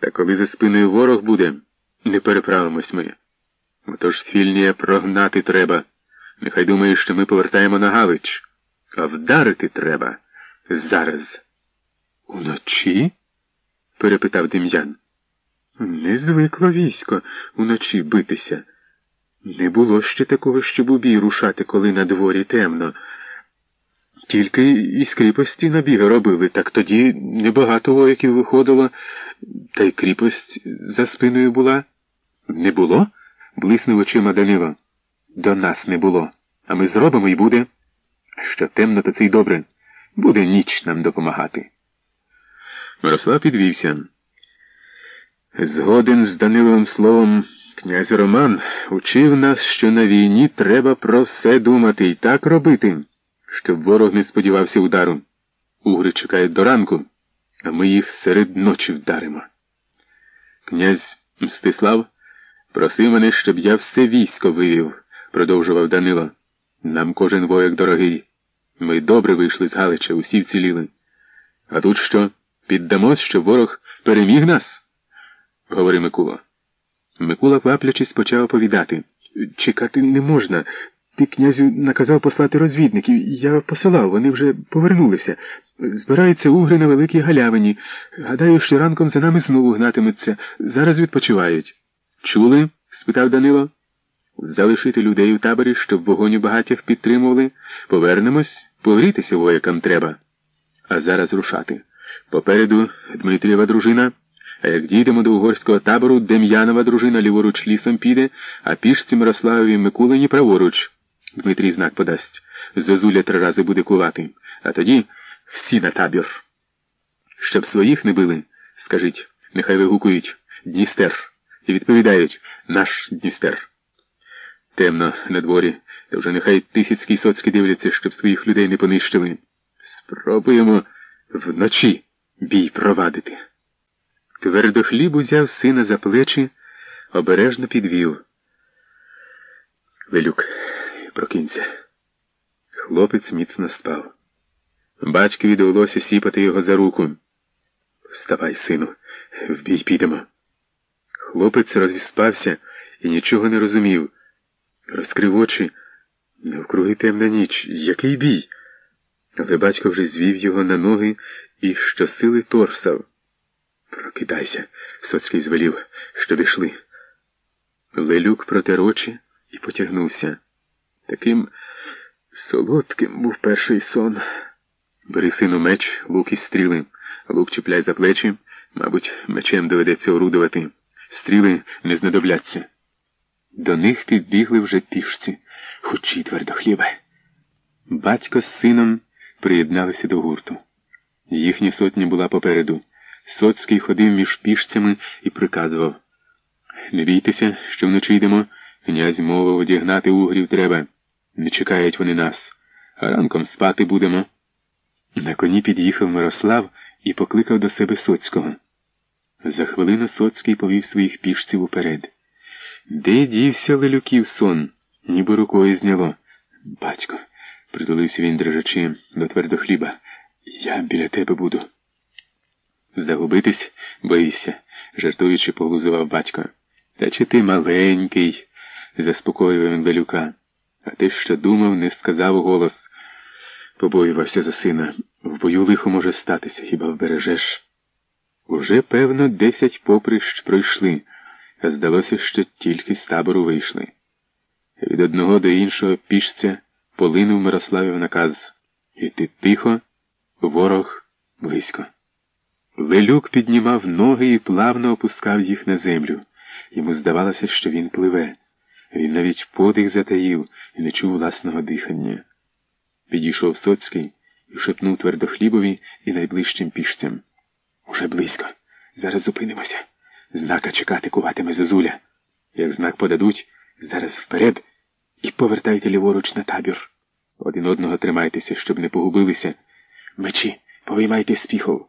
Та коли за спиною ворог буде, не переправимось ми. Отож Фільнія прогнати треба. Нехай думає, що ми повертаємо на Галич, а вдарити треба зараз. Уночі? перепитав Дем'ян. Не звикло військо уночі битися. Не було ще такого, щоб у бій рушати, коли на дворі темно. Тільки із кріпості набіги робили, так тоді небагато вояків виходило, та й кріпость за спиною була. Не було? блиснув очима Данило. До нас не було. А ми зробимо і буде. Що темно, то це й добре. Буде ніч нам допомагати. Мирослав підвівся. Згоден з Даниловим словом, князь Роман учив нас, що на війні треба про все думати і так робити, щоб ворог не сподівався удару. Угри чекають до ранку, а ми їх серед ночі вдаримо. Князь Мстислав просив мене, щоб я все військо вивів, продовжував Данило. Нам кожен вояк дорогий. Ми добре вийшли з Галича, усі вціліли. А тут що? Піддамось, що ворог переміг нас? говорив Микула. Микула, кваплячись, почав оповідати. Чекати не можна. Ти, князю, наказав послати розвідників. Я посилав, вони вже повернулися. Збираються угри на великій галявині. Гадаю, що ранком за нами знову гнатимуться. Зараз відпочивають. Чули? спитав Данило. Залишити людей у таборі, щоб вогонь у багатях підтримували. Повернемось, погрітися воякам треба. А зараз рушати. Попереду Дмитрієва дружина. А як дійдемо до угорського табору, Дем'янова дружина ліворуч лісом піде, а пішці Мирославові Микулині праворуч. Дмитрій знак подасть. Зозуля три рази буде кувати. А тоді всі на табір. Щоб своїх не били, скажіть, нехай вигукують Дністер. І відповідають наш Дністер. Темно на дворі, та вже нехай тисяцькі соцьки дивляться, щоб своїх людей не понищили. Спробуємо вночі бій провадити. Твердохліб узяв сина за плечі, обережно підвів. Велюк, прокинься. Хлопець міцно спав. Батькові довелося сіпати його за руку. Вставай, сину, в бій підемо. Хлопець розіспався і нічого не розумів. Розкрив очі. Навкруги темна ніч. Який бій? Але батько вже звів його на ноги і щосили торсав. Прокидайся, соцький звелів, щоб ішли. Лелюк протер очі і потягнувся. Таким солодким був перший сон. Бери сину меч, лук і стріли. Лук чіпляй за плечі, мабуть, мечем доведеться орудувати. Стріли не знадобляться. До них підбігли вже пішці, хучі твердохлібе. Батько з сином приєдналися до гурту. Їхня сотня була попереду. Соцький ходив між пішцями і приказував Не бійтеся, що вночі йдемо. Князь мовив одігнати угрів треба. Не чекають вони нас, а ранком спати будемо. На коні під'їхав Мирослав і покликав до себе Соцького. За хвилину Соцький повів своїх пішців уперед. Де дівся Лелюків сон, ніби рукою зняло. Батько, притулився він дрижачи до твердохліба. Я біля тебе буду. Загубитись боїшся, жартуючи, поглузував батько. Та чи ти маленький, заспокоював він Велюка. А ти, що думав, не сказав голос. Побоювався за сина. В бою лихо може статися, хіба вбережеш? Уже, певно, десять поприщ пройшли, а здалося, що тільки з табору вийшли. Від одного до іншого пішця полинув Мирославів наказ Іти тихо, ворог близько. Лелюк піднімав ноги і плавно опускав їх на землю. Йому здавалося, що він пливе. Він навіть подих затаїв і не чув власного дихання. Підійшов Соцький і шепнув твердохлібові і найближчим пішцям. Уже близько. Зараз зупинимося. Знака чекати куватиме зозуля. Як знак подадуть, зараз вперед і повертайте ліворуч на табір. Один одного тримайтеся, щоб не погубилися. Мечі, повиймайте спіхов.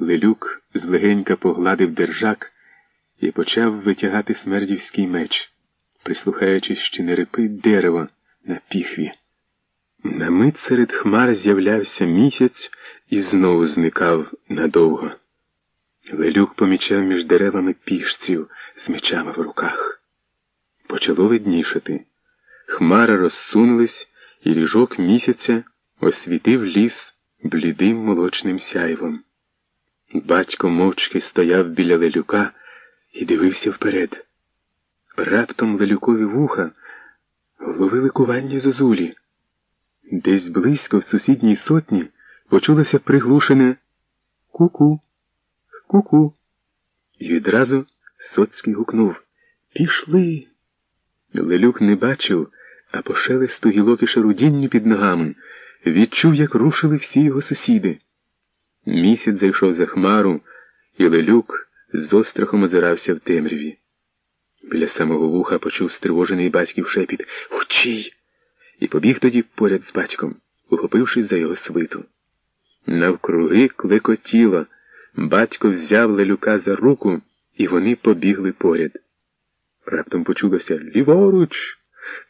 Лелюк злегенька погладив держак і почав витягати смердівський меч, прислухаючись, чи не рипить дерево на піхві. На мить серед хмар з'являвся місяць і знову зникав надовго. Лелюк помічав між деревами пішців з мечами в руках. Почало виднішати. Хмара розсунулись, і ріжок місяця освітив ліс блідим молочним сяйвом. Батько мовчки стояв біля лелюка і дивився вперед. Раптом лелюкові вуха вловили кування зозулі. Десь близько в сусідній сотні почулося приглушене ку-ку, ку-ку. І відразу Соцький гукнув Пішли. Лелюк не бачив, а по шелесту шарудінню під ногами відчув, як рушили всі його сусіди. Місяць зайшов за хмару, і Лелюк з острахом озирався в темряві. Біля самого вуха почув стривожений батьків шепіт Учій! і побіг тоді поряд з батьком, ухопившись за його свиту. Навкруги клекотіло. Батько взяв Лелюка за руку, і вони побігли поряд. Раптом почулося ліворуч.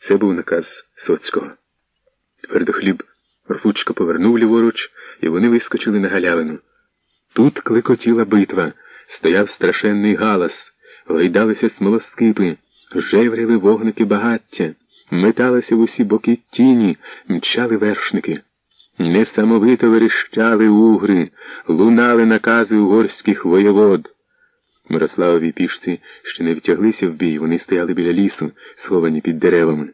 Це був наказ Соцького. Твердохліб рвучко повернув ліворуч, і вони вискочили на галявину. Тут клекотіла битва, стояв страшенний галас, гойдалися смолоскипи, жевріли вогники багаття, металися в усі боки тіні, мчали вершники. Несамовито верещали угри, лунали накази угорських воєвод. Мирославові пішці ще не втяглися в бій, вони стояли біля лісу, сховані під деревами.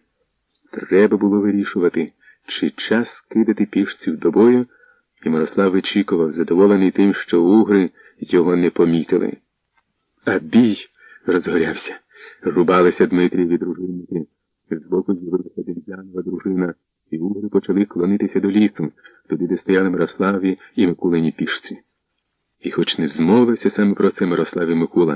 Треба було вирішувати, чи час кидати пішців до бою, і Мирослав вичікував, задоволений тим, що угри його не помітили. А бій розгорявся. Рубалися Дмитрієві дружинники. Збоку з'явилася Дем'янова дружина, і угри почали клонитися до лісу, туди, де стояли Мирославі і Микулині пішці. І хоч не змовився саме про це Мирослав і Микула,